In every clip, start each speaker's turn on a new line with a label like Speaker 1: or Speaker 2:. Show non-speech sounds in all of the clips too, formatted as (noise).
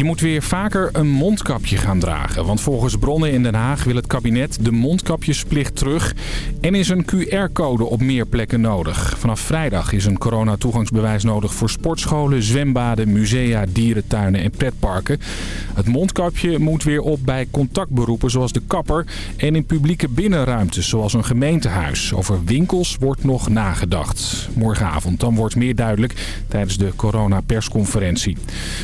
Speaker 1: Je moet weer vaker een mondkapje gaan dragen. Want volgens bronnen in Den Haag wil het kabinet de mondkapjesplicht terug. En is een QR-code op meer plekken nodig. Vanaf vrijdag is een coronatoegangsbewijs nodig voor sportscholen, zwembaden, musea, dierentuinen en pretparken. Het mondkapje moet weer op bij contactberoepen zoals de kapper. En in publieke binnenruimtes zoals een gemeentehuis. Over winkels wordt nog nagedacht. Morgenavond dan wordt meer duidelijk tijdens de coronapersconferentie.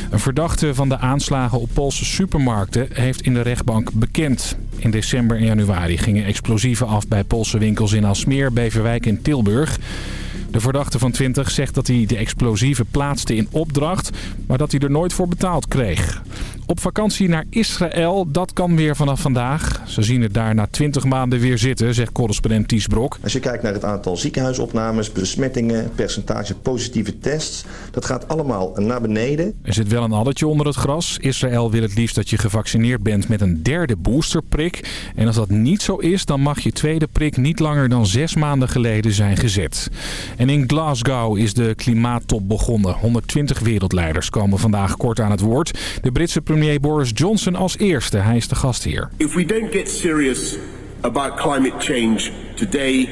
Speaker 1: Een verdachte van de aanslagen op Poolse supermarkten heeft in de rechtbank bekend. In december en januari gingen explosieven af bij Poolse winkels in Alsmeer, Beverwijk en Tilburg. De verdachte van 20 zegt dat hij de explosieven plaatste in opdracht, maar dat hij er nooit voor betaald kreeg. Op vakantie naar Israël, dat kan weer vanaf vandaag. Ze zien het daar na 20 maanden weer zitten, zegt correspondent Ties Brok.
Speaker 2: Als je kijkt naar het aantal ziekenhuisopnames, besmettingen, percentage positieve tests, dat gaat allemaal naar beneden.
Speaker 1: Er zit wel een addertje onder het gras. Israël wil het liefst dat je gevaccineerd bent met een derde boosterprik. En als dat niet zo is, dan mag je tweede prik niet langer dan zes maanden geleden zijn gezet. En in Glasgow is de klimaattop begonnen. 120 wereldleiders komen vandaag kort aan het woord. De Britse premier Boris Johnson als eerste. Hij is de gastheer.
Speaker 3: If we don't get serious about climate change today,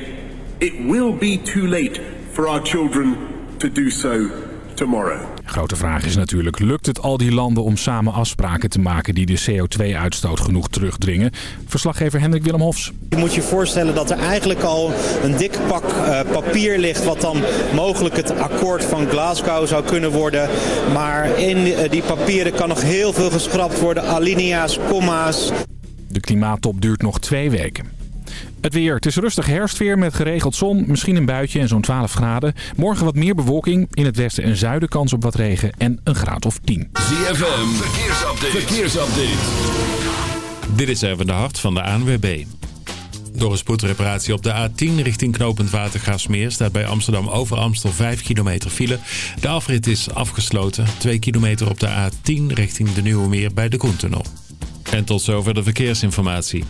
Speaker 3: it will be too late for our children to do so tomorrow.
Speaker 1: Grote vraag is natuurlijk, lukt het al die landen om samen afspraken te maken die de CO2-uitstoot genoeg terugdringen? Verslaggever Hendrik Willem Hofs.
Speaker 4: Je moet je voorstellen dat er eigenlijk al een dik pak uh, papier ligt wat dan mogelijk het akkoord van Glasgow zou kunnen worden. Maar in uh, die papieren kan nog heel veel geschrapt worden, alinea's, comma's.
Speaker 1: De klimaattop duurt nog twee weken. Het weer. Het is rustig herfstweer met geregeld zon, misschien een buitje en zo'n 12 graden. Morgen wat meer bewolking. In het westen en zuiden kans op wat regen en een graad of 10.
Speaker 5: ZFM, verkeersupdate. verkeersupdate.
Speaker 6: Dit is even de hart van de ANWB. Door een spoedreparatie op de A10 richting knooppunt Watergaasmeer staat bij Amsterdam over Amstel 5 kilometer file. De afrit is afgesloten. 2 kilometer op de A10 richting de Nieuwe Meer bij de Koentunnel. En tot zover de verkeersinformatie.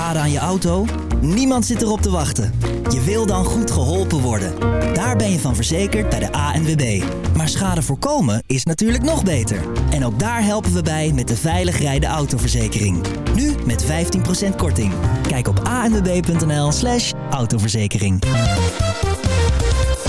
Speaker 7: Schade aan je auto? Niemand zit erop te wachten. Je wil dan goed geholpen worden. Daar ben je van verzekerd bij de ANWB. Maar schade voorkomen is natuurlijk nog beter. En ook daar helpen we bij met de veilig rijden autoverzekering. Nu met 15% korting. Kijk op anwb.nl slash autoverzekering.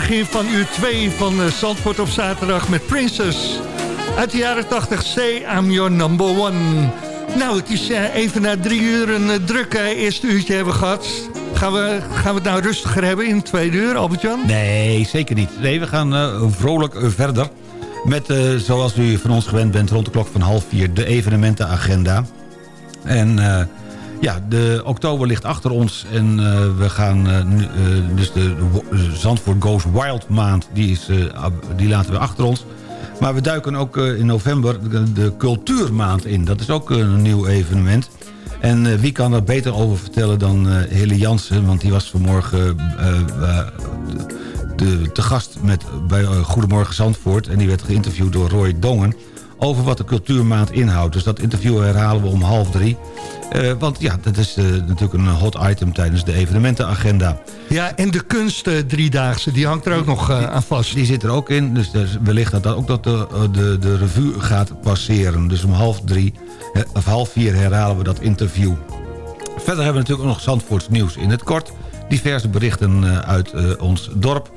Speaker 8: Begin van uur 2 van uh, Zandvoort op zaterdag met Princess. Uit de jaren 80, Say I'm Your Number One. Nou, het is uh, even na drie uur een uh, druk eerste uurtje hebben gehad. Gaan we, gaan we het nou rustiger hebben in twee uur, Albert-Jan?
Speaker 9: Nee, zeker niet. Nee, we gaan vrolijk verder. Met, zoals u van ons gewend bent, rond de klok van half vier... de evenementenagenda. En ja, de oktober ligt achter ons en uh, we gaan uh, nu, dus de, Zandvoort Goes Wild maand, die, is, die laten we achter ons. Maar we duiken ook in november de, cultuurmaand in. Dat is ook een nieuw evenement. En wie kan er beter over vertellen dan Hille Jansen, want die was vanmorgen de, te gast met, bij Goedemorgen Zandvoort en die werd geïnterviewd door Roy Dongen over wat de cultuurmaand inhoudt. Dus dat interview herhalen we om half drie. Uh, want ja, dat is uh, natuurlijk een hot item tijdens de evenementenagenda.
Speaker 8: Ja, en de kunst uh, driedaagse, die hangt er ook nog aan vast.
Speaker 9: Die zit er ook in, dus, dus wellicht dat, dat ook dat de, de, de revue gaat passeren. Dus om half drie, of half vier herhalen we dat interview. Verder hebben we natuurlijk ook nog Zandvoorts nieuws in het kort. Diverse berichten uit ons dorp.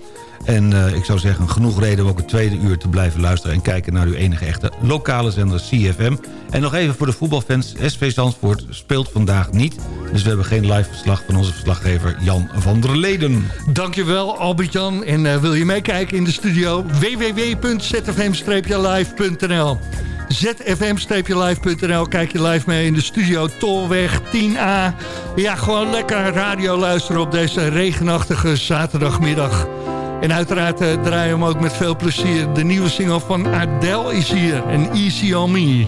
Speaker 9: En uh, ik zou zeggen, genoeg reden om ook het tweede uur te blijven luisteren... en kijken naar uw enige echte lokale zender CFM. En nog even voor de voetbalfans, SV Zandvoort speelt vandaag niet. Dus we hebben geen live verslag van onze verslaggever Jan van der Leden.
Speaker 8: Dankjewel Albert-Jan. En uh, wil je meekijken in de studio? www.zfm-live.nl zfm-live.nl. Kijk je live mee in de studio Tolweg 10A. Ja, gewoon lekker radio luisteren op deze regenachtige zaterdagmiddag. En uiteraard uh, draaien we hem ook met veel plezier. De nieuwe single van Adele is hier. En Easy On Me.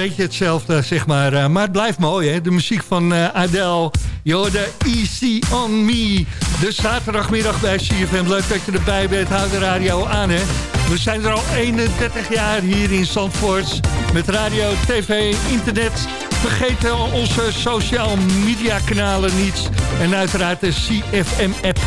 Speaker 10: Beetje hetzelfde, zeg maar. Uh, maar het blijft mooi, hè? De muziek van uh, Adele. de Easy On Me. De zaterdagmiddag bij CFM. Leuk dat je erbij bent. Houd de radio aan, hè? We zijn er al 31 jaar hier in Zandvoort. Met radio, tv, internet. Vergeet onze social media kanalen niet. En uiteraard de CFM-app.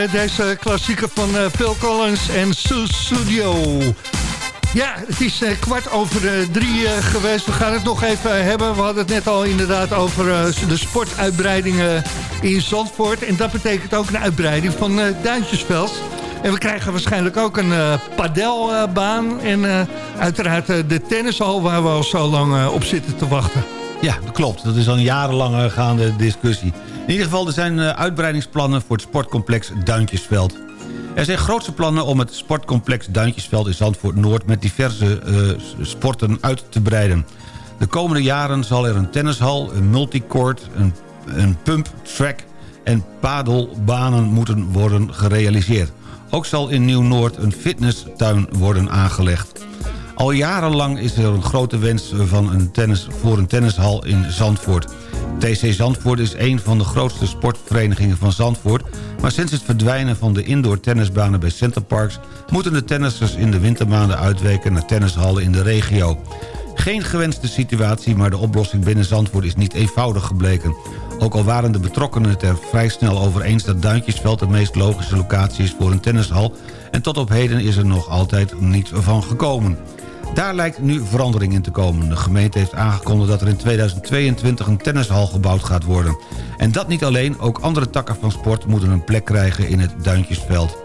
Speaker 10: Lekker deze klassieker van uh, Phil Collins en Sue Studio. Ja, het is uh, kwart over drie geweest. We gaan het nog even hebben. We hadden het net al inderdaad over de sportuitbreidingen in Zandvoort. En dat betekent ook een uitbreiding van Duintjesveld. En we krijgen waarschijnlijk ook een padelbaan. en uiteraard de tennishal waar we al zo lang op zitten te wachten.
Speaker 9: Ja, dat klopt. Dat is al een jarenlange gaande discussie. In ieder geval, er zijn eh, uitbreidingsplannen voor het sportcomplex Duintjesveld. Er zijn grootste plannen om het sportcomplex Duintjesveld in Zandvoort Noord... met diverse uh, sporten uit te breiden. De komende jaren zal er een tennishal, een multicourt, een, een pump, track en padelbanen moeten worden gerealiseerd. Ook zal in Nieuw-Noord een fitnesstuin worden aangelegd. Al jarenlang is er een grote wens van een tennis, voor een tennishal in Zandvoort. TC Zandvoort is een van de grootste sportverenigingen van Zandvoort... maar sinds het verdwijnen van de indoor tennisbanen bij Centerparks... moeten de tennissers in de wintermaanden uitweken naar tennishallen in de regio. Geen gewenste situatie, maar de oplossing binnen Zandvoort is niet eenvoudig gebleken. Ook al waren de betrokkenen het er vrij snel over eens... dat Duintjesveld de meest logische locatie is voor een tennishal... en tot op heden is er nog altijd niet van gekomen. Daar lijkt nu verandering in te komen. De gemeente heeft aangekondigd dat er in 2022 een tennishal gebouwd gaat worden. En dat niet alleen, ook andere takken van sport moeten een plek krijgen in het Duintjesveld.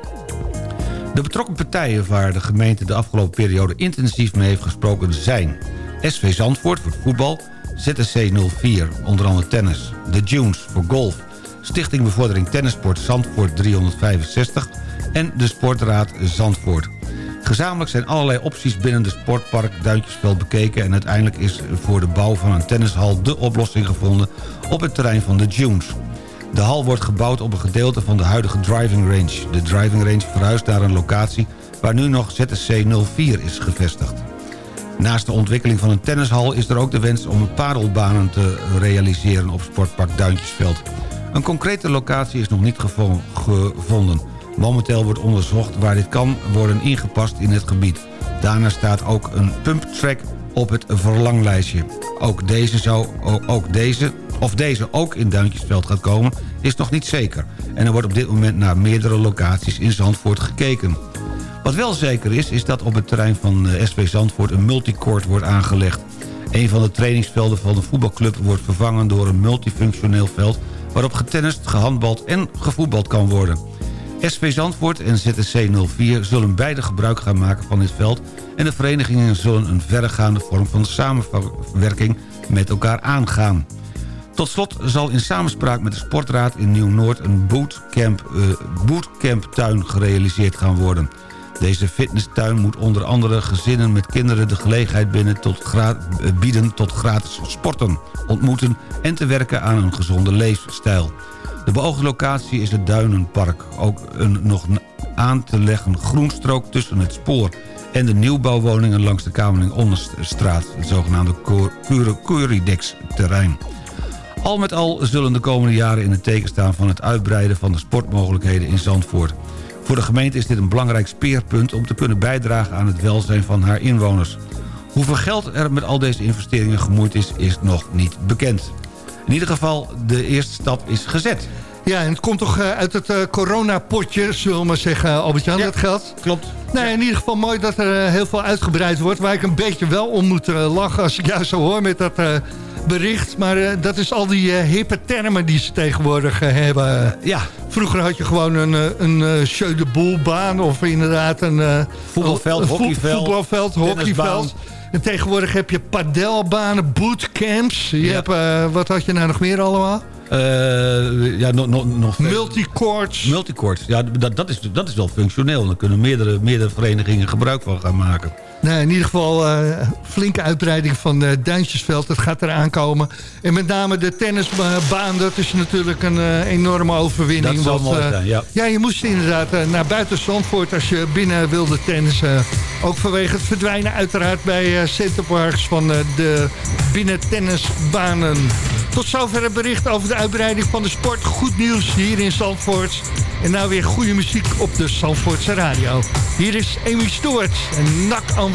Speaker 9: De betrokken partijen waar de gemeente de afgelopen periode intensief mee heeft gesproken zijn... SV Zandvoort voor voetbal, ZSC 04, onder andere tennis, The Dunes voor golf... Stichting Bevordering Tennisport Zandvoort 365 en de Sportraad Zandvoort. Gezamenlijk zijn allerlei opties binnen de sportpark Duintjesveld bekeken... en uiteindelijk is voor de bouw van een tennishal de oplossing gevonden op het terrein van de Dunes. De hal wordt gebouwd op een gedeelte van de huidige driving range. De driving range verhuist naar een locatie waar nu nog ZSC 04 is gevestigd. Naast de ontwikkeling van een tennishal is er ook de wens om padelbanen te realiseren op sportpark Duintjesveld. Een concrete locatie is nog niet gevonden. Momenteel wordt onderzocht waar dit kan worden ingepast in het gebied. Daarna staat ook een pumptrack op het verlanglijstje. Ook deze, zou, ook deze, of deze ook in Duintjesveld gaat komen, is nog niet zeker. En er wordt op dit moment naar meerdere locaties in Zandvoort gekeken. Wat wel zeker is, is dat op het terrein van eh, SV Zandvoort een multicourt wordt aangelegd. Een van de trainingsvelden van de voetbalclub wordt vervangen door een multifunctioneel veld... waarop getennist, gehandbald en gevoetbald kan worden. SV Zandvoort en ZSC 04 zullen beide gebruik gaan maken van dit veld... en de verenigingen zullen een verregaande vorm van samenwerking met elkaar aangaan. Tot slot zal in samenspraak met de Sportraad in Nieuw-Noord... een bootcamp, uh, bootcamptuin gerealiseerd gaan worden. Deze fitnesstuin moet onder andere gezinnen met kinderen de gelegenheid binnen tot eh, bieden tot gratis sporten, ontmoeten en te werken aan een gezonde leefstijl. De beoogde locatie is het Duinenpark. Ook een nog aan te leggen groenstrook tussen het spoor en de nieuwbouwwoningen langs de Kamerling Onderstraat, het zogenaamde Curidex-terrein. Al met al zullen de komende jaren in het teken staan van het uitbreiden van de sportmogelijkheden in Zandvoort. Voor de gemeente is dit een belangrijk speerpunt om te kunnen bijdragen aan het welzijn van haar inwoners. Hoeveel geld er met al deze investeringen gemoeid is, is nog niet bekend. In ieder geval, de eerste stap is gezet.
Speaker 8: Ja, en het komt toch uh, uit het uh, coronapotje, zullen we maar zeggen, Albert-Jan,
Speaker 9: ja,
Speaker 8: dat geld?
Speaker 9: klopt.
Speaker 8: Nee, in ieder geval mooi dat er uh, heel veel uitgebreid wordt... waar ik een beetje wel om moet lachen als ik (laughs) jou zo hoor met dat bericht. Maar dat is al die hippe termen die ze tegenwoordig hebben.
Speaker 9: ja.
Speaker 8: Vroeger had je gewoon een, een uh, de boelbaan of inderdaad een...
Speaker 9: voetbalveld, hockeyveld.
Speaker 8: Voetbalveld, hockeyveld. En tegenwoordig heb je padelbanen, bootcamps. Je hebt, uh, wat had je nou nog meer allemaal?
Speaker 9: Uh, ja, no, no, nog
Speaker 8: Multicourts.
Speaker 9: Multicourts, ja, dat, dat, is, dat is wel functioneel. Daar kunnen meerdere, meerdere verenigingen gebruik van gaan maken.
Speaker 8: Nou, in ieder geval uh, flinke uitbreiding van uh, Duintjesveld. Dat gaat eraan komen. En met name de tennisbaan, dat is natuurlijk een uh, enorme overwinning.
Speaker 9: Dat zal mooi zijn, ja.
Speaker 8: Ja, je moest inderdaad naar buiten Zandvoort als je binnen wilde tennissen. Ook vanwege het verdwijnen uiteraard bij Centerparks van de binnen tennisbanen. Tot zover het bericht over de uitbreiding van de sport. Goed nieuws hier in Zandvoort. En nou weer goede muziek op de Zandvoortse radio. Hier is Amy Stewart en Knock on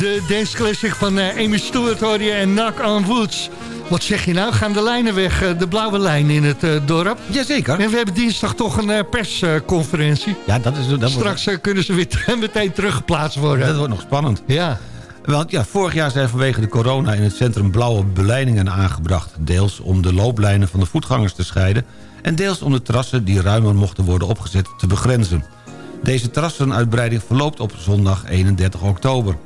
Speaker 8: Wood.
Speaker 10: dance classic van uh, Amy Stewart hoor je en Knock on Woods. Wat zeg je nou? Gaan de lijnen weg, uh, de blauwe lijn in het uh, dorp?
Speaker 9: Jazeker.
Speaker 10: En we hebben dinsdag toch een persconferentie.
Speaker 9: ja, dat is... Dat
Speaker 10: Straks wordt... kunnen ze weer (laughs) meteen teruggeplaatst worden.
Speaker 9: Dat wordt nog spannend.
Speaker 10: Ja.
Speaker 9: Want ja, vorig jaar zijn vanwege de corona in het centrum blauwe beleidingen aangebracht. Deels om de looplijnen van de voetgangers te scheiden... en deels om de terrassen die ruimer mochten worden opgezet te begrenzen. Deze terrassenuitbreiding verloopt op zondag 31 oktober.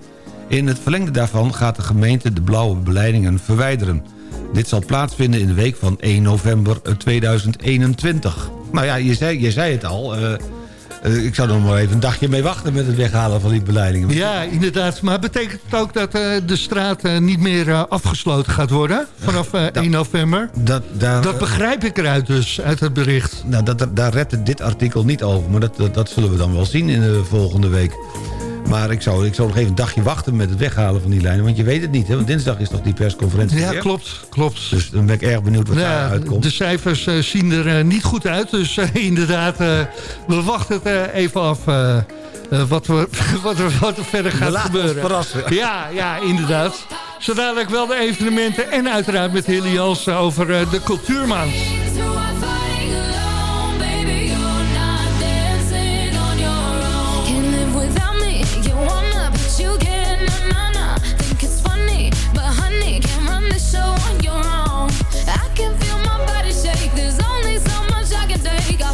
Speaker 9: In het verlengde daarvan gaat de gemeente de blauwe beleidingen verwijderen. Dit zal plaatsvinden in de week van 1 november 2021. Nou ja, je zei, je zei het al... Uh, uh, ik zou er nog maar even een dagje mee wachten met het weghalen van die beleidingen.
Speaker 10: Ja, inderdaad. Maar betekent het ook dat uh, de straat niet meer afgesloten gaat worden vanaf 1 november?
Speaker 9: Dat, daar,
Speaker 10: dat begrijp ik eruit dus, uit het bericht.
Speaker 9: Nou, dat, daar redt dit artikel niet over. Maar dat, dat, dat zullen we dan wel zien in de volgende week. Maar ik zou, ik zou nog even een dagje wachten met het weghalen van die lijnen. Want je weet het niet, hè? want dinsdag is toch die persconferentie
Speaker 10: Ja, klopt, klopt.
Speaker 9: Dus dan ben ik erg benieuwd wat ja, daaruit komt.
Speaker 10: De cijfers uh, zien er uh, niet goed uit. Dus uh, (laughs) inderdaad, we wachten het even af wat, we, (laughs) wat, er, wat er verder gaat gebeuren.
Speaker 9: verrassen. (laughs)
Speaker 10: Ja, ja, inderdaad. Zo dadelijk wel de evenementen en uiteraard met Hilly Jans over de cultuurmaand.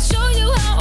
Speaker 10: I'll show you how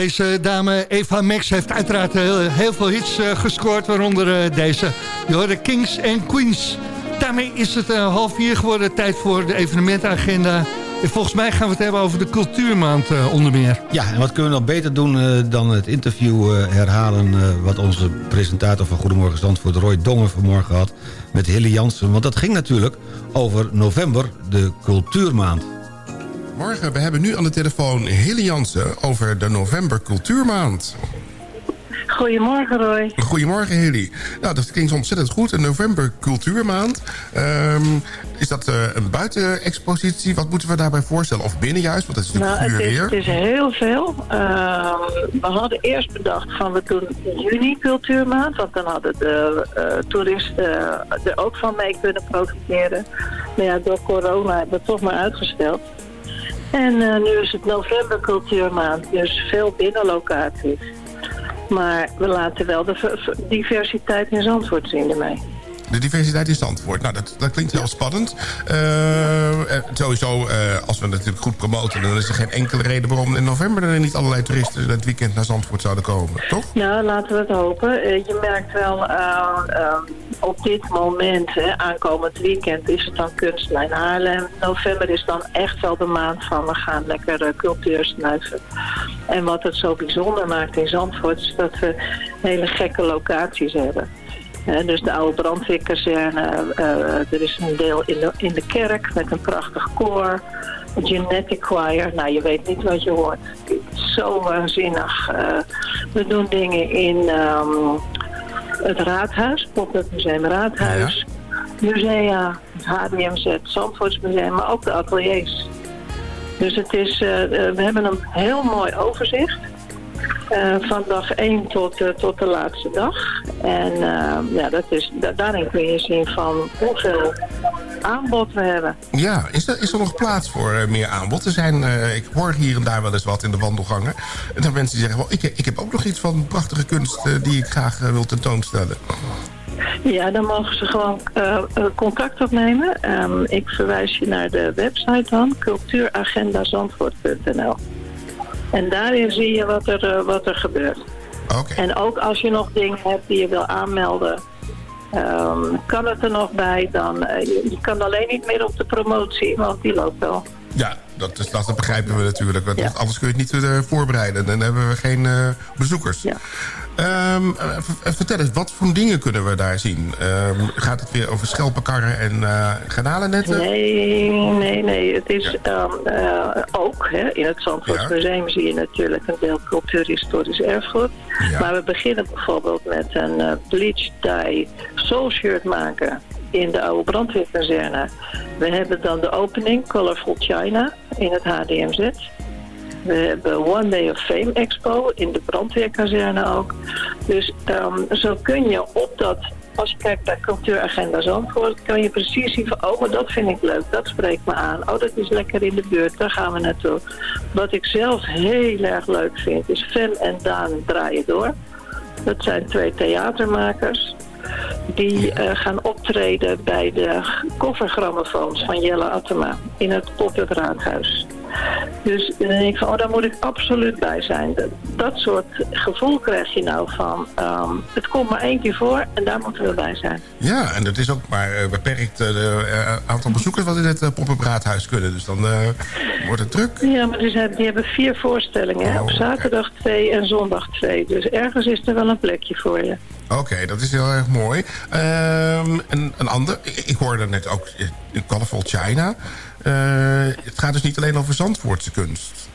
Speaker 10: Deze dame Eva Max heeft uiteraard heel, heel veel hits uh, gescoord, waaronder uh, deze. De Kings en Queens. Daarmee is het half vier geworden, tijd voor de evenementagenda. En volgens mij gaan we het hebben over de cultuurmaand onder meer.
Speaker 9: Ja, en wat kunnen we nog beter doen dan het interview herhalen... wat onze presentator van Goedemorgen Zandvoort, Roy Dongen, vanmorgen had... met Hilly Jansen. Want dat ging natuurlijk over november, de cultuurmaand.
Speaker 11: Morgen, we hebben nu aan de telefoon Hilly Jansen over de November Cultuurmaand.
Speaker 12: Goedemorgen Roy.
Speaker 11: Goedemorgen Hilly. Nou, dat klinkt ontzettend goed. Een November Cultuurmaand. Um, is dat uh, een buitenexpositie? Wat moeten we daarbij voorstellen? Of binnen juist? Want dat is natuurlijk
Speaker 12: nou,
Speaker 11: het
Speaker 12: is, het is heel veel. Uh, we hadden eerst bedacht van we doen juni Cultuurmaand. Want dan hadden de uh, toeristen er ook van mee kunnen profiteren. Maar ja, door corona hebben we het toch maar uitgesteld. En uh, nu is het november cultuurmaand, dus veel binnenlocaties. Maar we laten wel de diversiteit in Zandvoort zien ermee.
Speaker 11: De diversiteit in Zandvoort. Nou, dat, dat klinkt heel spannend. Uh, sowieso, uh, als we natuurlijk goed promoten... dan is er geen enkele reden waarom in november... er niet allerlei toeristen het weekend naar Zandvoort zouden komen, toch?
Speaker 12: Nou, laten we het hopen. je merkt wel, op dit moment, hè, aankomend weekend... is het dan Kunstlijn Haarlem. November is dan echt wel de maand van... we gaan lekker cultuur snuiven. En wat het zo bijzonder maakt in Zandvoort... is dat we hele gekke locaties hebben dus de oude brandweerkazerne. Uh, er is een deel in de, in de kerk met een prachtig koor. Een genetic choir. Nou, je weet niet wat je hoort. Zo waanzinnig. Uh, we doen dingen in um, het raadhuis. het Museum Raadhuis. Musea, het HDMZ, Zandvoortsmuseum, maar ook de ateliers. Dus het is, we hebben een heel mooi overzicht. Uh, van dag 1 tot, uh, tot de laatste dag. En uh, ja, dat is, da daarin kun je zien van hoeveel aanbod we hebben.
Speaker 11: Ja, is er, is er nog plaats voor meer aanbod? Er zijn, ik hoor hier en daar wel eens wat in de wandelgangen. En dan mensen die zeggen, well, ik, ik heb ook nog iets van prachtige kunst die ik graag wil tentoonstellen.
Speaker 12: Ja, dan mogen ze gewoon contact opnemen. Um, ik verwijs je naar de website dan, cultuuragendazandvoort.nl. En daarin zie je wat er, wat er gebeurt.
Speaker 11: Okay.
Speaker 12: En ook als je nog dingen hebt die je wil aanmelden... Um, kan het er nog bij, dan... Uh, je, je, kan alleen niet meer op de promotie, want die loopt wel.
Speaker 11: Ja, dat, is, dat begrijpen we natuurlijk. Want ja. Anders kun je het niet uh, voorbereiden. Dan hebben we geen bezoekers.
Speaker 12: Ja.
Speaker 11: Um, vertel eens, wat voor dingen kunnen we daar zien? Um, gaat het weer over schelpenkarren en uh, garnalennetten?
Speaker 12: Nee, nee, nee. Het is ja. um, uh, ook, hè, in het Zandvoortsmuseum ja. zie je natuurlijk een deel cultuurhistorisch erfgoed. Ja. Maar we beginnen bijvoorbeeld met een uh, bleach dye soul shirt maken in de oude brandweerkazerne. We hebben dan de opening Colorful China in het HDMZ. We hebben One Day of Fame Expo in de brandweerkazerne ook. Dus um, zo kun je op dat, als je kijkt naar cultuuragenda Zandvoort, kan je precies zien van, oh, maar dat vind ik leuk, dat spreekt me aan. Oh, dat is lekker in de buurt, daar gaan we naartoe. Wat ik zelf heel erg leuk vind, is Fem en Daan draaien door. Dat zijn twee theatermakers die uh, gaan optreden bij de koffergrammofoons van Jelle Attema in het pop-up raadhuis. Dus dan denk ik van, oh, daar moet ik absoluut bij zijn. Dat, dat soort gevoel krijg je nou van, um, het komt maar één keer voor en daar moeten we bij zijn.
Speaker 11: Ja, en het is ook maar uh, beperkt het uh, aantal bezoekers wat in het uh, pop-up raadhuis kunnen. Dus dan wordt het druk.
Speaker 12: Ja, maar die, zijn, die hebben vier voorstellingen. Oh, op zaterdag twee en zondag twee. Dus ergens is er wel een plekje voor je.
Speaker 11: Oké, okay, dat is heel erg mooi. Um, en een ander, ik, ik hoorde net ook in Colorful China. Uh, het gaat dus niet alleen over Zandvoortse kunst.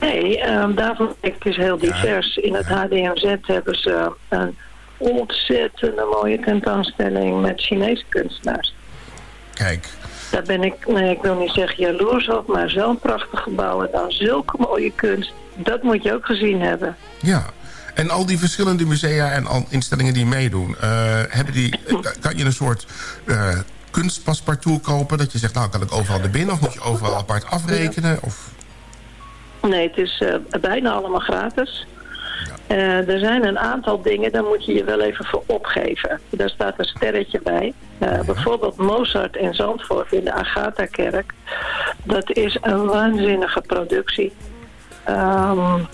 Speaker 12: Nee, um, daarvoor is het heel divers. In het HDMZ hebben ze een ontzettende mooie tentoonstelling met Chinese kunstenaars.
Speaker 11: Kijk.
Speaker 12: Daar ben ik, nee, ik wil niet zeggen jaloers op, maar zo'n prachtig gebouw en dan zulke mooie kunst. Dat moet je ook gezien hebben.
Speaker 11: Ja, en al die verschillende musea en instellingen die meedoen, uh, hebben die, (clears throat) kan je een soort uh, kunstpaspartout kopen? Dat je zegt, nou kan ik overal naar binnen of moet je overal apart afrekenen? Of...
Speaker 12: Nee, het is uh, bijna allemaal gratis. Ja. Uh, er zijn een aantal dingen, daar moet je je wel even voor opgeven. Daar staat een sterretje bij. Uh, ja. Bijvoorbeeld Mozart in Zandvoort in de Agatha-kerk. Dat is een waanzinnige productie. Um,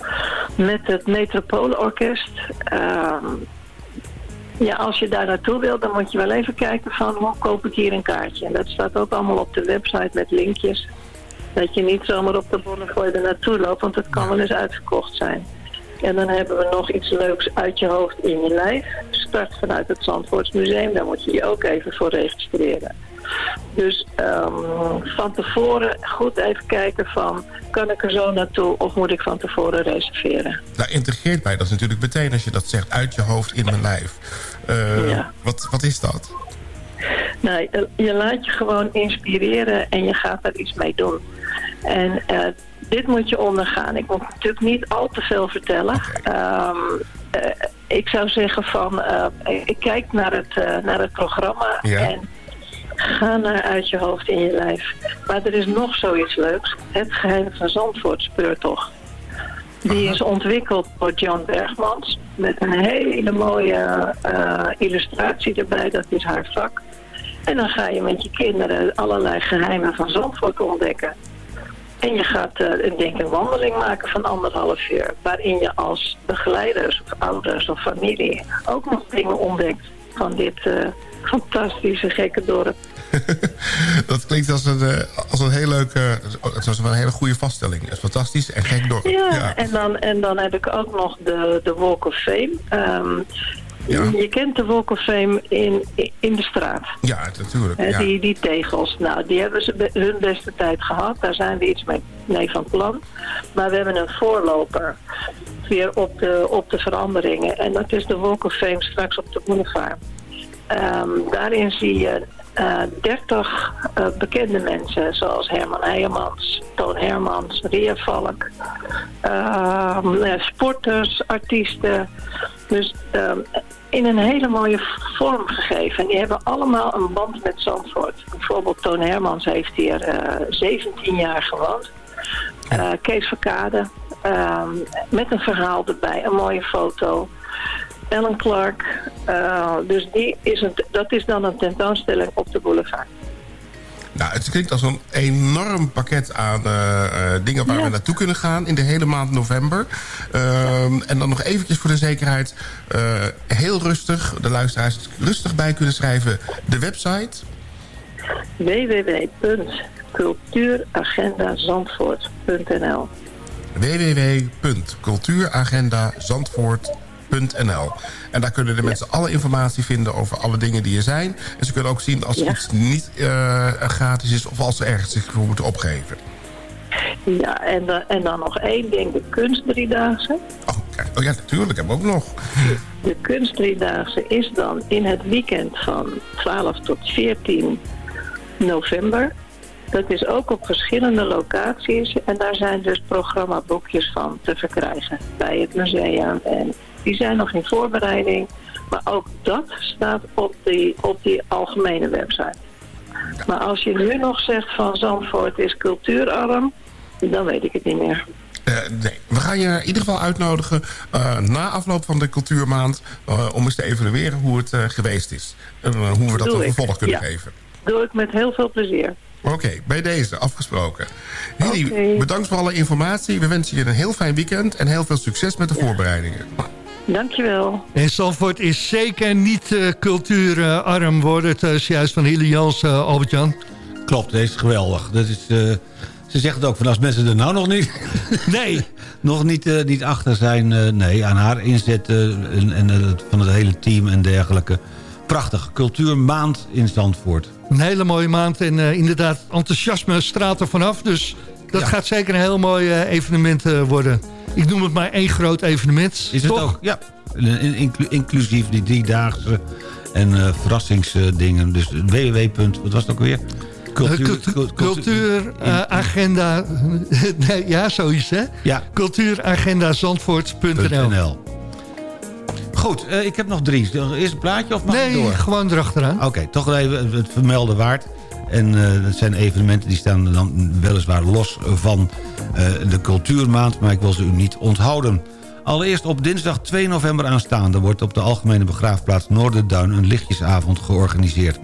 Speaker 12: met het Metropoolorkest. Um, ja, als je daar naartoe wil, dan moet je wel even kijken van hoe koop ik hier een kaartje. En dat staat ook allemaal op de website met linkjes. Dat je niet zomaar op de Bonnefoy er naartoe loopt, want het kan wel eens uitverkocht zijn. En dan hebben we nog iets leuks uit je hoofd in je lijf. Start vanuit het Zandvoortsmuseum, daar moet je je ook even voor registreren. Dus um, van tevoren goed even kijken van... kan ik er zo naartoe of moet ik van tevoren reserveren?
Speaker 11: Daar integreert mij dat is natuurlijk meteen als je dat zegt... uit je hoofd in mijn lijf. Uh, ja. wat, wat is dat?
Speaker 12: Nou, je laat je gewoon inspireren en je gaat daar iets mee doen. En uh, dit moet je ondergaan. Ik moet natuurlijk niet al te veel vertellen. Okay. Um, uh, ik zou zeggen van, ik kijk naar het, naar het programma...
Speaker 11: Ja.
Speaker 12: en Ga naar uit je hoofd in je lijf. Maar er is nog zoiets leuks. Het geheim van Zandvoort speurtocht. Die is ontwikkeld door John Bergmans. Met een hele mooie eh, illustratie erbij. Dat is haar vak. En dan ga je met je kinderen allerlei geheimen van Zandvoort ontdekken. En je gaat uh, denk ik een wandeling maken van anderhalf uur. Waarin je als begeleiders of ouders of familie ook nog dingen ontdekt van dit uh, fantastische gekke dorp. (laughs)
Speaker 11: dat klinkt als een, uh, als een heel leuke, het was een hele goede vaststelling. Het is fantastisch en gek dorp.
Speaker 12: Ja, ja, En, dan, en dan heb ik ook nog de, de Walk of Fame. Um, ja. Je kent de Walk of Fame in, in de straat.
Speaker 11: Ja, natuurlijk. Ja.
Speaker 12: Die, die tegels. Nou, die hebben ze be hun beste tijd gehad. Daar zijn we iets mee, mee van plan. Maar we hebben een voorloper weer op de, op de veranderingen. En dat is de Walk of Fame straks op de boulevard. Um, daarin zie je 30 uh, bekende mensen, zoals Herman Heijemans, Toon Hermans, Ria Valk, uh, sporters, artiesten. Dus um, in een hele mooie vorm gegeven. En die hebben allemaal een band met Zandvoort. Bijvoorbeeld Toon Hermans heeft hier 17 jaar gewoond. Kees Verkade, um, met een verhaal erbij, een mooie foto. Ellen Clark. Uh, dus die is een, dat is dan een tentoonstelling op de boulevard.
Speaker 11: Nou, het klinkt als een enorm pakket aan uh, uh, dingen waar ja. we naartoe kunnen gaan in de hele maand november. Uh, en dan nog eventjes voor de zekerheid, heel rustig, de luisteraars rustig bij kunnen schrijven, de website
Speaker 12: www.cultuuragendazandvoort.nl
Speaker 11: www.cultuuragendazandvoort.nl .nl. En daar kunnen de mensen alle informatie vinden over alle dingen die er zijn. En ze kunnen ook zien als ja. iets niet uh, gratis is of als ze ergens zich voor moeten opgeven.
Speaker 12: Ja, en, uh, en dan nog één ding, de kunstdriedaagse.
Speaker 11: Oh, oh ja, natuurlijk, hebben we ook nog.
Speaker 12: De kunstdriedaagse is dan in het weekend van 12 tot 14 november. Dat is ook op verschillende locaties en daar zijn dus programmaboekjes van te verkrijgen bij het museum en die zijn nog in voorbereiding. Maar ook dat staat op die, op die algemene website. Maar als je nu nog zegt van Zandvoort is cultuurarm, dan weet ik het niet meer.
Speaker 11: Uh, nee, we gaan je in ieder geval uitnodigen uh, na afloop van de cultuurmaand... Uh, om eens te evalueren hoe het geweest is. En hoe we dat een vervolg kunnen
Speaker 12: ja.
Speaker 11: geven.
Speaker 12: Doe ik met heel veel plezier.
Speaker 11: Oké, okay, bij deze, afgesproken. Okay. bedankt voor alle informatie. We wensen je een heel fijn weekend en heel veel succes met de ja. voorbereidingen.
Speaker 12: Dankjewel.
Speaker 8: En Zandvoort is zeker niet uh, cultuurarm, wordt het uh, juist van Hilly Jans, uh, Albert-Jan.
Speaker 9: Klopt, deze is geweldig. Dat is, ze zegt het ook van als mensen er nou nog niet, (laughs)
Speaker 8: nee. (laughs)
Speaker 9: nog niet, niet achter zijn. nee, aan haar inzet en, en van het hele team en dergelijke. Prachtig, cultuurmaand in Zandvoort.
Speaker 8: Een hele mooie maand en inderdaad enthousiasme straalt er vanaf. Dus dat ja. gaat zeker een heel mooi evenement worden. Ik noem het maar één groot evenement.
Speaker 9: Is het
Speaker 8: toch?
Speaker 9: ook? Ja, Inclu inclusief die driedaagse en uh, verrassingsdingen. Dus www. Wat was het ook weer?
Speaker 8: Cultuur, cultuur, cultuur uh, agenda. (laughs) nee, ja, zoiets hè?
Speaker 9: Ja.
Speaker 8: Cultuuragendazandvoort.nl
Speaker 9: Goed, uh, ik heb nog drie. Eerst een plaatje of mag
Speaker 8: nee,
Speaker 9: ik door?
Speaker 8: gewoon erachteraan.
Speaker 9: Oké, okay, toch even het vermelden waard. En uh, dat zijn evenementen die staan dan weliswaar los van uh, de cultuurmaand... maar ik wil ze u niet onthouden. Allereerst op dinsdag 2 november aanstaande... wordt op de Algemene Begraafplaats Noorderduin een lichtjesavond georganiseerd.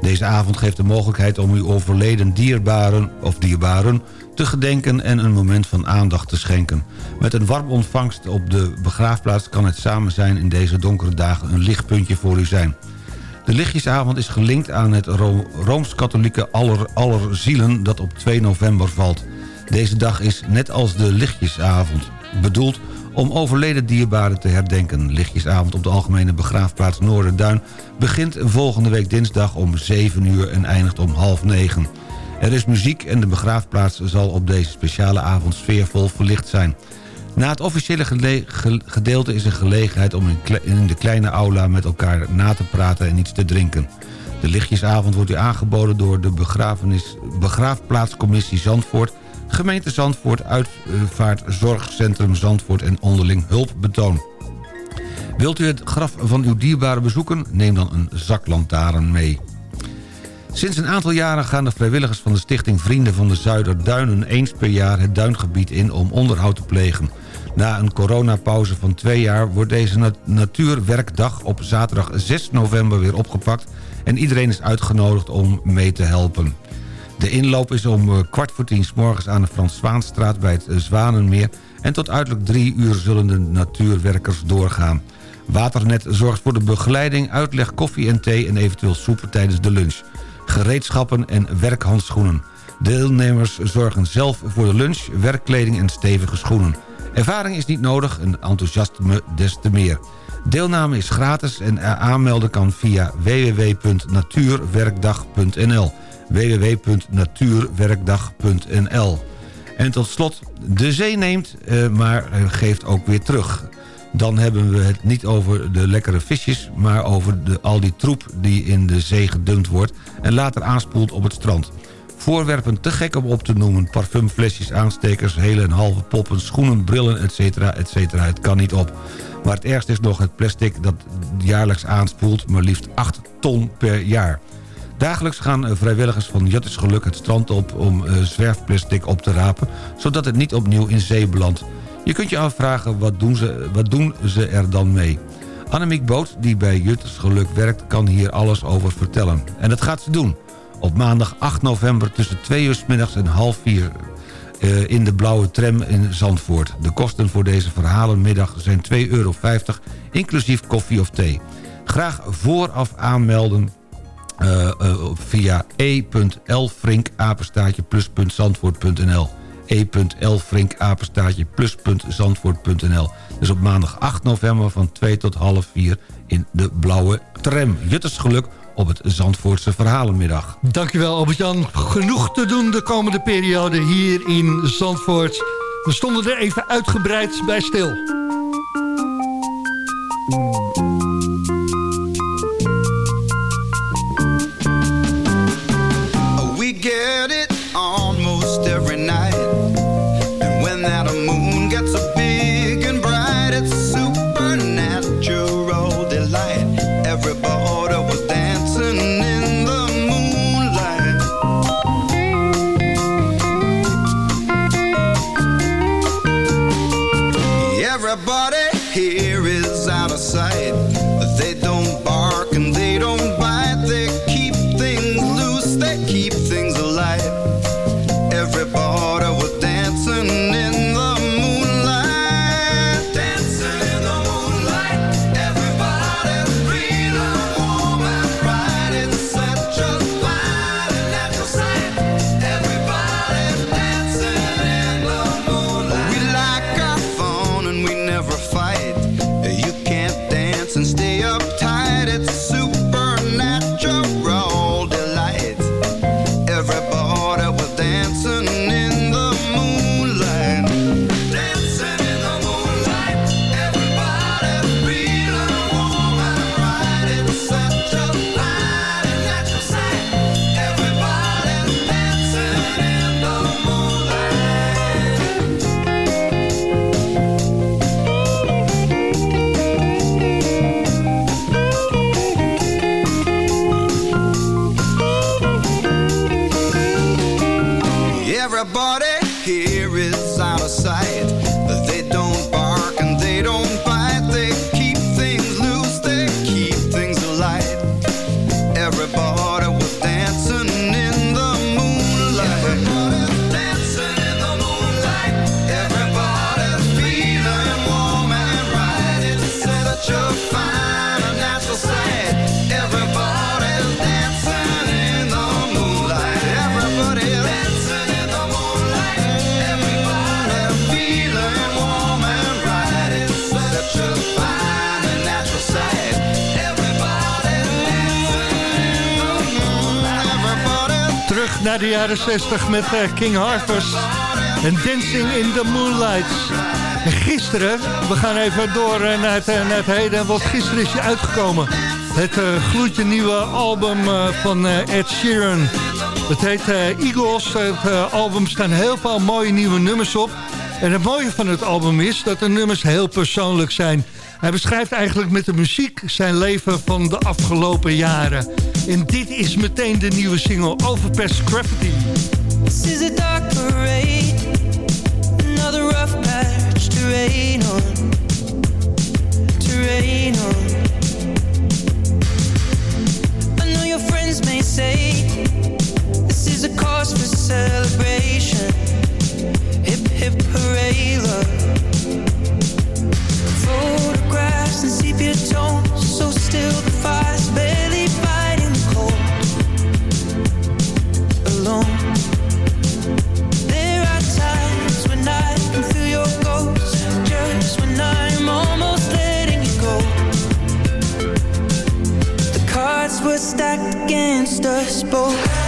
Speaker 9: Deze avond geeft de mogelijkheid om uw overleden dierbaren of dierbaren te gedenken en een moment van aandacht te schenken. Met een warm ontvangst op de begraafplaats kan het samen zijn in deze donkere dagen een lichtpuntje voor u zijn. De lichtjesavond is gelinkt aan het Ro Rooms-Katholieke aller, aller Zielen dat op 2 november valt. Deze dag is, net als de lichtjesavond, bedoeld om overleden dierbaren te herdenken. Lichtjesavond op de Algemene Begraafplaats Noorderduin begint volgende week dinsdag om 7 uur en eindigt om half 9. Er is muziek en de begraafplaats zal op deze speciale avond sfeervol verlicht zijn. Na het officiële gedeelte is er gelegenheid om in de kleine aula met elkaar na te praten en iets te drinken. De lichtjesavond wordt u aangeboden door de begraafplaatscommissie Zandvoort... gemeente Zandvoort, uitvaartzorgcentrum Zandvoort en onderling hulpbetoon. Wilt u het graf van uw dierbare bezoeken? Neem dan een zaklantaarn mee. Sinds een aantal jaren gaan de vrijwilligers van de stichting Vrienden van de Zuiderduinen... eens per jaar het duingebied in om onderhoud te plegen. Na een coronapauze van twee jaar wordt deze natuurwerkdag op zaterdag 6 november weer opgepakt... en iedereen is uitgenodigd om mee te helpen. De inloop is om eh, kwart voor tien s morgens aan de Frans Zwaanstraat bij het eh, Zwanenmeer... en tot uiterlijk drie uur zullen de natuurwerkers doorgaan. Waternet zorgt voor de begeleiding, uitleg, koffie en thee en eventueel soepen tijdens de lunch. Gereedschappen en werkhandschoenen. Deelnemers zorgen zelf voor de lunch, werkkleding en stevige schoenen. Ervaring is niet nodig en enthousiasme des te meer. Deelname is gratis en aanmelden kan via www.natuurwerkdag.nl www.natuurwerkdag.nl En tot slot, de zee neemt, eh, maar geeft ook weer terug. Dan hebben we het niet over de lekkere visjes... maar over de, al die troep die in de zee gedumpt wordt... en later aanspoelt op het strand. Voorwerpen te gek om op te noemen. Parfumflesjes, aanstekers, hele en halve poppen, schoenen, brillen, etc. etc. Het kan niet op. Maar het ergste is nog het plastic dat jaarlijks aanspoelt... maar liefst 8 ton per jaar. Dagelijks gaan vrijwilligers van Juttersgeluk het strand op... om uh, zwerfplastic op te rapen... zodat het niet opnieuw in zee belandt. Je kunt je afvragen, wat doen ze, wat doen ze er dan mee? Annemiek Boot, die bij Juttersgeluk werkt... kan hier alles over vertellen. En dat gaat ze doen. Op maandag 8 november tussen 2 uur s middags en half 4 uh, in de blauwe tram in Zandvoort. De kosten voor deze verhalenmiddag zijn 2,50 euro, inclusief koffie of thee. Graag vooraf aanmelden uh, uh, via e.lfrink apenstaatje plus.zandvoort.nl e.lfrink plus.zandvoort.nl Dus op maandag 8 november van 2 tot half 4 in de blauwe tram. Juttersgeluk op het Zandvoortse Verhalenmiddag.
Speaker 13: Dankjewel Albert-Jan. Genoeg te doen de komende periode hier in Zandvoort. We stonden er even uitgebreid bij stil. Naar de jaren 60 met eh, King Harvest en Dancing in the Moonlight. En gisteren, we gaan even door eh, naar het, eh, naar het heden, want gisteren is je uitgekomen. Het gloedje nieuwe album van Ed Sheeran. Het heet Eagles. Het album staan heel veel mooie nieuwe nummers op. En het mooie van het album is dat de nummers heel persoonlijk zijn. Hij beschrijft eigenlijk met de muziek zijn leven van de afgelopen jaren. En dit is meteen de nieuwe single Overpass Graffiti.
Speaker 10: This is a dark parade, another rough patch to rain on, to rain on. I know your friends may say this is a cause for celebration. Hip hip hooray, love. Photographs and sepia tones, so still the fire's stacked against us both.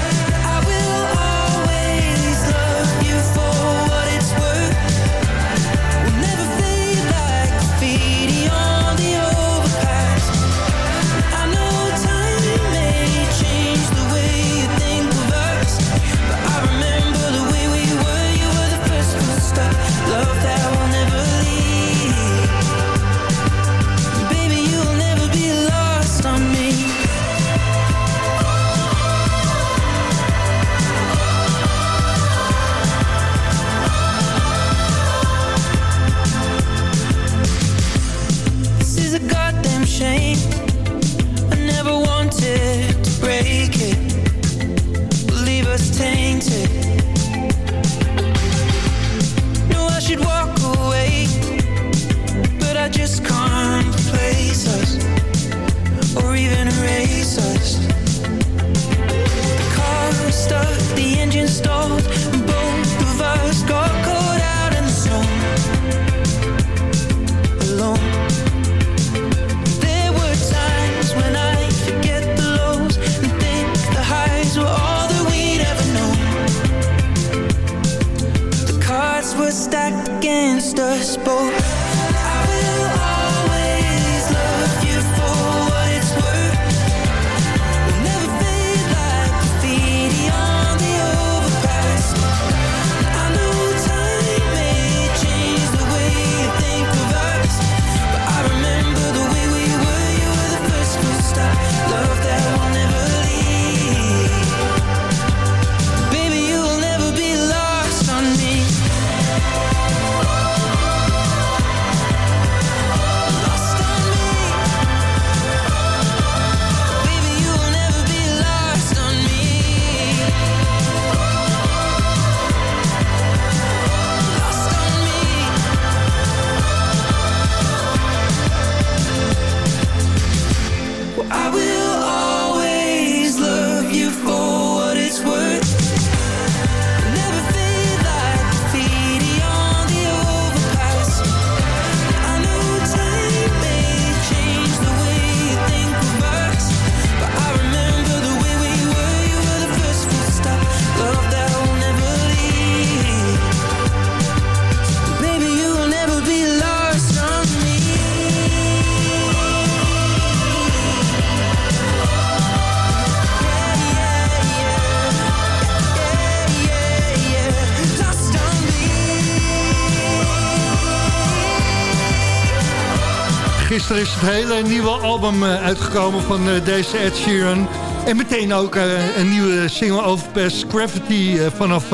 Speaker 10: Is
Speaker 8: het hele nieuwe album eh, uitgekomen van eh, deze Ed Sheeran. En meteen ook eh, een nieuwe single Overpass Gravity vanaf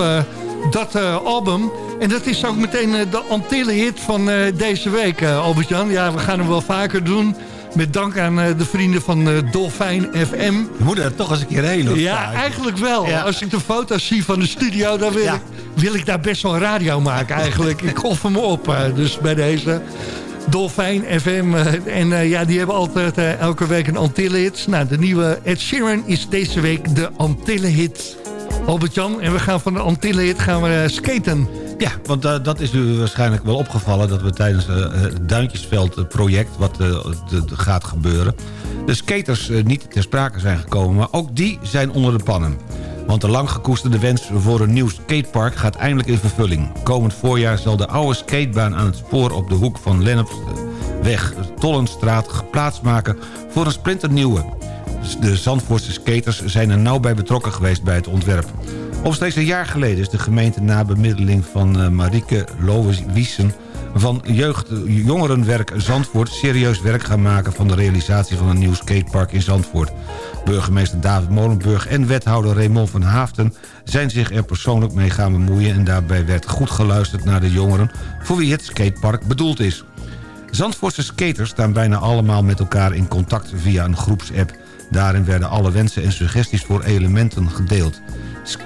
Speaker 8: dat album. En dat is ook meteen de Antille-hit van eh, deze week, Albert-Jan. Ja, we gaan hem wel vaker doen. Met dank aan de vrienden van Dolfijn FM.
Speaker 9: We moeten er toch eens een keer heen. of
Speaker 8: Ja, eigenlijk wel.
Speaker 9: Ja.
Speaker 8: Als ik de foto's zie van de studio, dan wil,
Speaker 9: Ja.
Speaker 8: ik, wil ik daar best wel radio maken eigenlijk. ik offer me op, dus bij deze. Dolfijn FM. eh, en eh, ja, die hebben altijd eh, elke week een Antille-hit. Nou, de nieuwe Ed Sheeran is deze week de Antille-hit. Albert-Jan, en we gaan van de Antille-hit gaan we skaten.
Speaker 9: Ja, want dat is u waarschijnlijk wel opgevallen... dat we tijdens het Duintjesveld-project, wat gaat gebeuren... de skaters niet ter sprake zijn gekomen... maar ook die zijn onder de pannen. Want de lang gekoesterde wens voor een nieuw skatepark gaat eindelijk in vervulling. Komend voorjaar zal de oude skatebaan aan het spoor op de hoek van Lennepweg... Tollenstraat geplaatst maken voor een splinternieuwe. De Zandvoortse skaters zijn er nauw bij betrokken geweest bij het ontwerp. Omstreeks een jaar geleden is de gemeente na bemiddeling van eh, Marieke Loewiesen van Jeugd Jongerenwerk Zandvoort... serieus werk gaan maken van de realisatie van een nieuw skatepark in Zandvoort. Burgemeester David Molenburg en wethouder Raymond van Haafden... zijn zich er persoonlijk mee gaan bemoeien... en daarbij werd goed geluisterd naar de jongeren... voor wie het skatepark bedoeld is. Zandvoortse skaters staan bijna allemaal met elkaar in contact via een groepsapp. Daarin werden alle wensen en suggesties voor elementen gedeeld.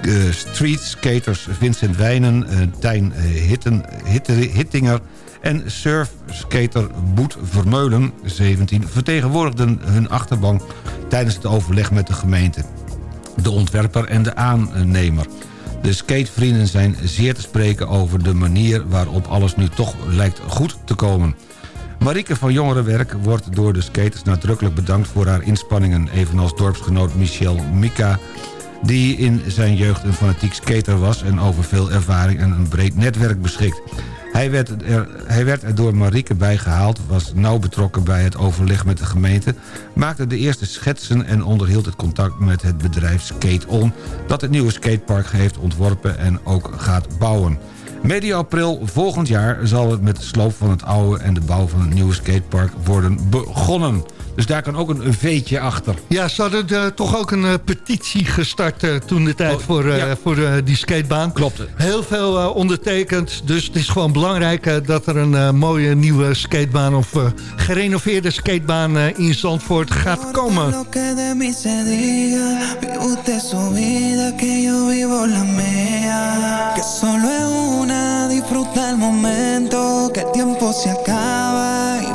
Speaker 9: Eh, street skaters Vincent Wijnen, eh, Tijn eh, Hitten, Hitte- Hittinger en surfskater Boet Vermeulen, 17, vertegenwoordigden hun achterban tijdens het overleg met de gemeente. De ontwerper en de aannemer. De skatevrienden zijn zeer te spreken over de manier waarop alles nu toch lijkt goed te komen. Marieke van Jongerenwerk wordt door de skaters nadrukkelijk bedankt voor haar inspanningen... evenals dorpsgenoot Michel Mika, die in zijn jeugd een fanatiek skater was... en over veel ervaring en een breed netwerk beschikt. Hij werd, er, hij werd er door Marieke bijgehaald, was nauw betrokken bij het overleg met de gemeente... maakte de eerste schetsen en onderhield het contact met het bedrijf Skate On... dat het nieuwe skatepark heeft ontworpen en ook gaat bouwen. Medio april volgend jaar zal het met de sloop van het oude... en de bouw van het nieuwe skatepark worden begonnen. Dus daar kan ook een veetje achter.
Speaker 8: Ja, ze hadden eh, toch ook een eh, petitie gestart eh, toen de tijd voor, eh, voor eh, die skatebaan.
Speaker 9: Oh, Klopt.
Speaker 8: Heel veel ondertekend, dus het is gewoon belangrijk dat er een mooie nieuwe skatebaan of eh, gerenoveerde skatebaan in Zandvoort gaat komen.
Speaker 14: Que solo momento, que tiempo se acaba y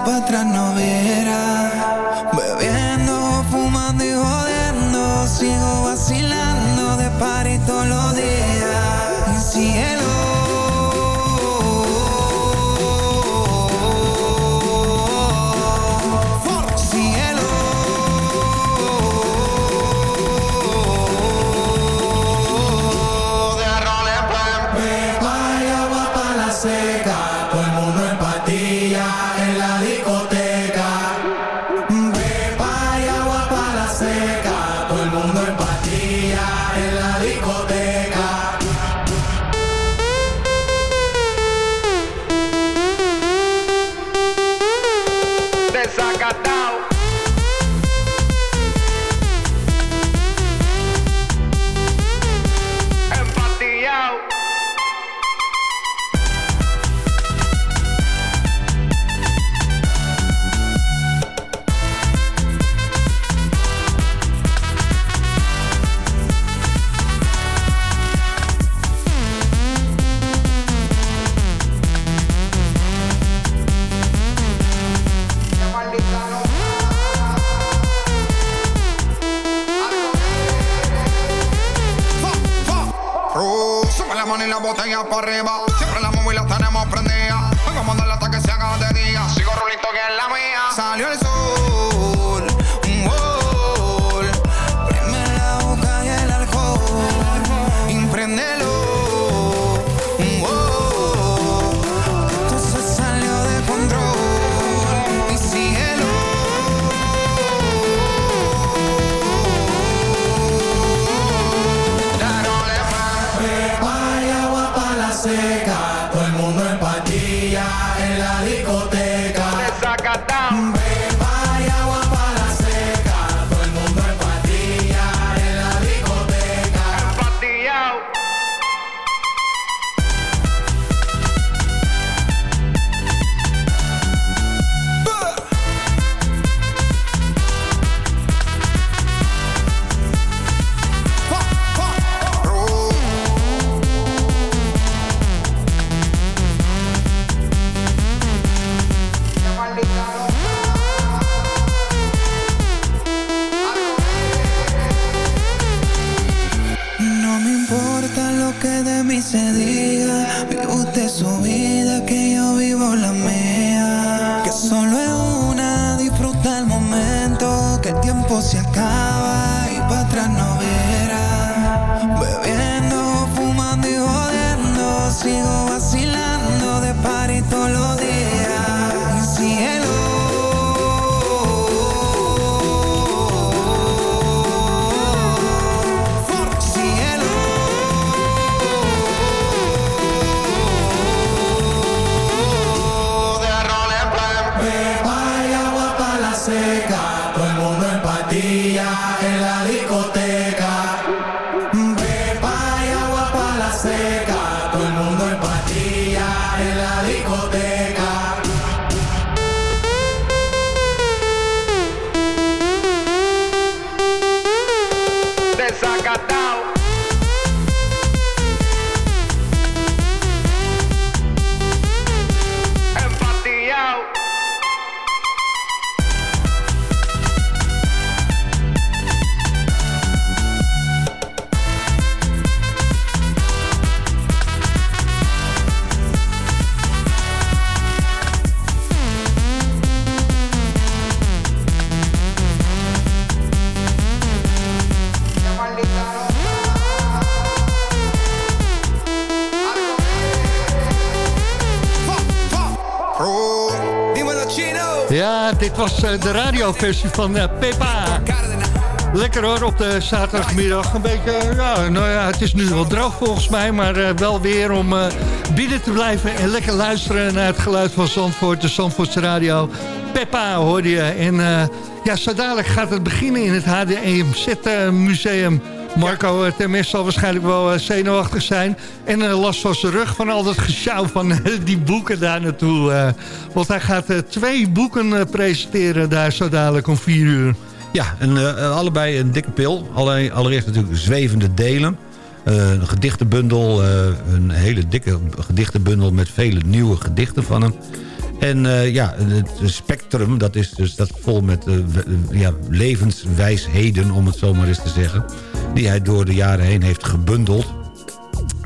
Speaker 8: dit was eh, de radioversie van eh, Peppa. Lekker hoor, op de zaterdagmiddag. Een beetje, ja, nou ja, het is nu wel droog volgens mij, maar eh, wel weer om binnen te blijven en lekker luisteren naar het geluid van Zandvoort, de Zandvoortse radio. Peppa hoorde je. En ja, zo dadelijk gaat het beginnen in het HDMZ-museum. Marco uh, Temes zal waarschijnlijk wel eh, zenuwachtig zijn. En last van zijn rug van al dat gesjouw van eh, die boeken daar naartoe. eh. want hij gaat eh, twee boeken eh, presenteren daar zo dadelijk om vier uur.
Speaker 9: Ja, en eh, allebei een dikke pil. Alle- allereerst natuurlijk zwevende delen. Eh, een gedichtenbundel, eh, een hele dikke gedichtenbundel met vele nieuwe gedichten van hem. En eh, ja, het spectrum, dat is dus dat vol met eh, ja, levenswijsheden, om het zo maar eens te zeggen. Die hij door de jaren heen heeft gebundeld.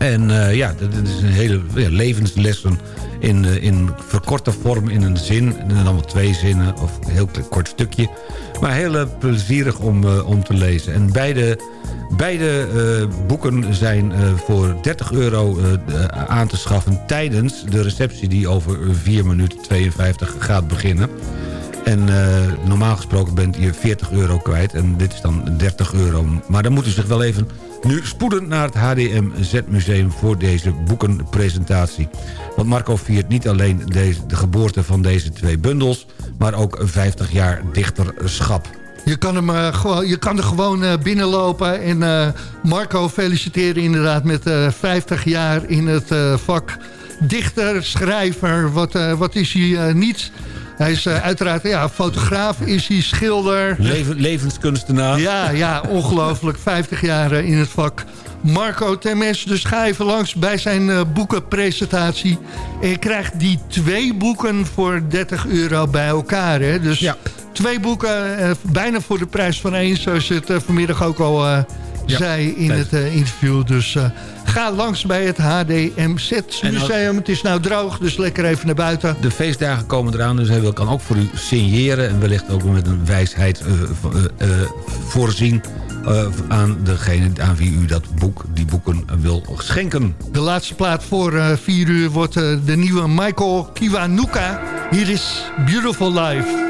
Speaker 9: En eh, ja, dat is een hele levenslessen in, eh, in verkorte vorm in een zin. En dan wel twee zinnen of een heel kort stukje. Maar heel eh, plezierig om, om te lezen. En beide, beide boeken zijn voor 30 euro aan te schaffen... tijdens de receptie die over 4 minuten 52 gaat beginnen. En eh, normaal gesproken bent je 40 euro kwijt. En dit is dan 30 euro. Maar dan moet u zich wel even nu spoeden naar het HDMZ-museum... voor deze boekenpresentatie. Want Marco viert niet alleen deze, de geboorte van deze twee bundels... maar ook 50 jaar dichterschap.
Speaker 8: Je kan, hem, eh, gewoon, je kan er gewoon eh, binnenlopen. En Marco feliciteren inderdaad met eh 50 jaar in het vak. Dichter, schrijver, wat, wat is hij niet? Hij is eh, uiteraard ja, fotograaf, is hij schilder.
Speaker 9: Leven, levenskunstenaar.
Speaker 8: Ja, ja, ongelooflijk. (laughs) 50 jaar eh, in het vak. Marco Temes, dus ga even langs bij zijn eh, boekenpresentatie. En je krijgt die twee boeken voor 30 euro bij elkaar. Hè? Dus twee boeken, eh, bijna voor de prijs van één... zoals je het eh, vanmiddag ook al eh, zei in het eh, interview. Dus eh, ga langs bij het HDMZ-museum. Het is nou droog, dus lekker even naar buiten.
Speaker 9: De feestdagen komen eraan, dus hij wil- kan ook voor u signeren... en wellicht ook met een wijsheid eh, voorzien... aan degene aan wie u dat boek, die boeken wil schenken.
Speaker 8: De laatste plaat voor eh 4 uur wordt de nieuwe Michael Kiwanuka. Hier is Beautiful Life.